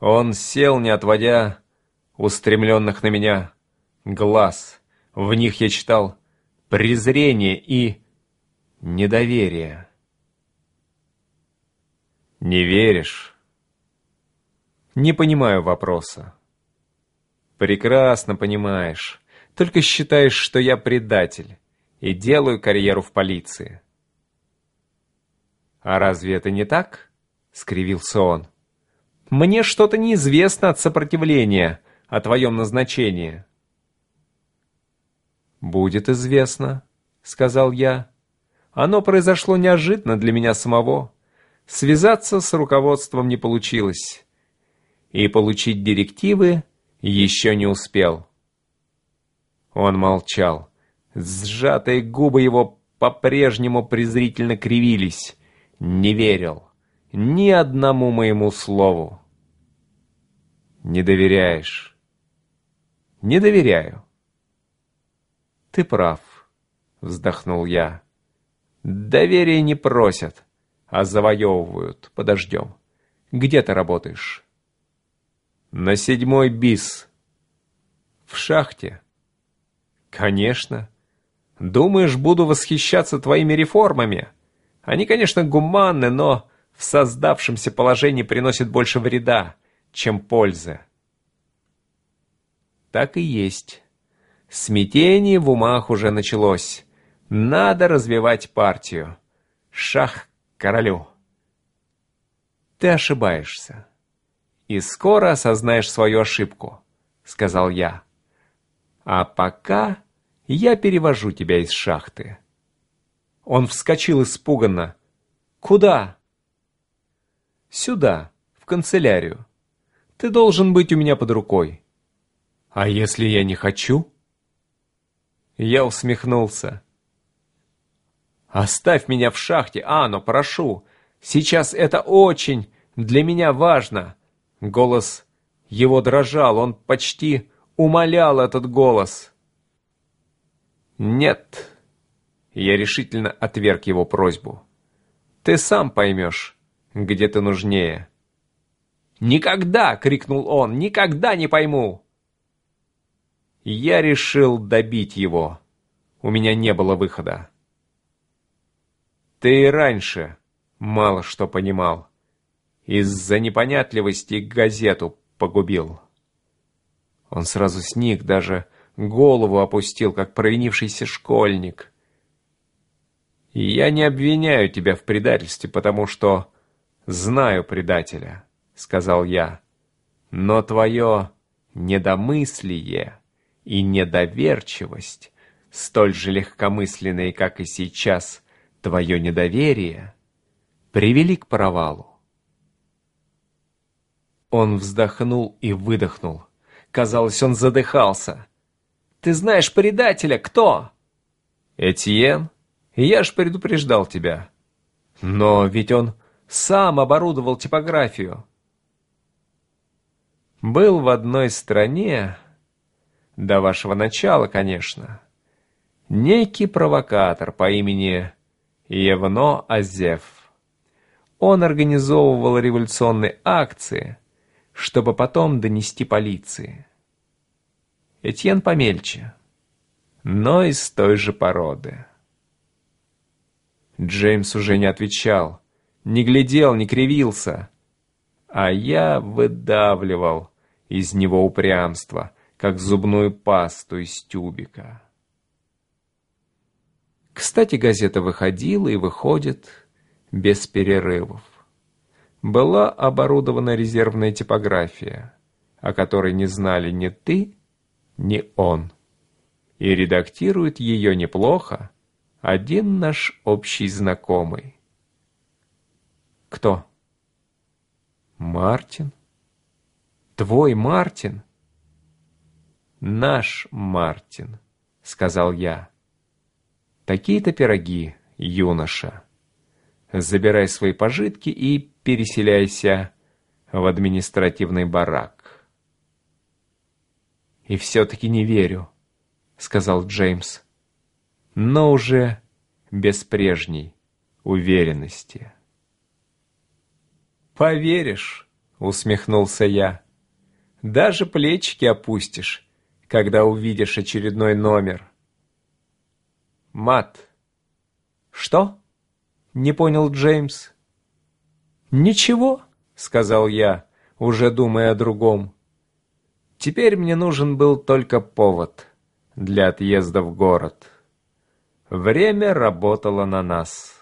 Он сел, не отводя устремленных на меня глаз. В них я читал презрение и недоверие. Не веришь? Не понимаю вопроса. Прекрасно понимаешь. Только считаешь, что я предатель и делаю карьеру в полиции. «А разве это не так?» — скривился он. «Мне что-то неизвестно от сопротивления о твоем назначении». «Будет известно», — сказал я. «Оно произошло неожиданно для меня самого. Связаться с руководством не получилось. И получить директивы еще не успел». Он молчал. Сжатые губы его по-прежнему презрительно кривились. Не верил ни одному моему слову. Не доверяешь? Не доверяю. Ты прав, вздохнул я. Доверие не просят, а завоевывают. Подождем. Где ты работаешь? На седьмой бис. В шахте. Конечно. Думаешь, буду восхищаться твоими реформами? Они, конечно, гуманны, но в создавшемся положении приносят больше вреда, чем пользы. Так и есть. Смятение в умах уже началось. Надо развивать партию. Шах королю. Ты ошибаешься. И скоро осознаешь свою ошибку, сказал я. А пока я перевожу тебя из шахты. Он вскочил испуганно. Куда? Сюда, в канцелярию. Ты должен быть у меня под рукой. А если я не хочу? Я усмехнулся. Оставь меня в шахте, Ано, прошу. Сейчас это очень для меня важно. Голос его дрожал, он почти умолял этот голос. «Нет», — я решительно отверг его просьбу. «Ты сам поймешь, где ты нужнее». «Никогда!» — крикнул он. «Никогда не пойму!» Я решил добить его. У меня не было выхода. Ты и раньше мало что понимал. Из-за непонятливости газету погубил. Он сразу сник, даже голову опустил, как провинившийся школьник. Я не обвиняю тебя в предательстве, потому что знаю предателя, сказал я. Но твое недомыслие и недоверчивость, столь же легкомысленные, как и сейчас, твое недоверие, привели к провалу. Он вздохнул и выдохнул. Казалось, он задыхался. Ты знаешь предателя, кто?» «Этьен? Я ж предупреждал тебя». «Но ведь он сам оборудовал типографию». «Был в одной стране, до вашего начала, конечно, некий провокатор по имени Евно Азеф. Он организовывал революционные акции, чтобы потом донести полиции. Этьен помельче, но из той же породы. Джеймс уже не отвечал, не глядел, не кривился, а я выдавливал из него упрямство, как зубную пасту из тюбика. Кстати, газета выходила и выходит без перерывов. Была оборудована резервная типография, о которой не знали ни ты, не он. И редактирует ее неплохо один наш общий знакомый. Кто? Мартин? Твой Мартин? Наш Мартин, сказал я. Такие-то пироги, юноша. Забирай свои пожитки и переселяйся в административный барак. «И все-таки не верю», — сказал Джеймс. «Но уже без прежней уверенности». «Поверишь», —— усмехнулся я. «Даже плечики опустишь, когда увидишь очередной номер». «Мат». «Что?» — не понял Джеймс. «Ничего», — сказал я, уже думая о другом. Теперь мне нужен был только повод для отъезда в город. Время работало на нас.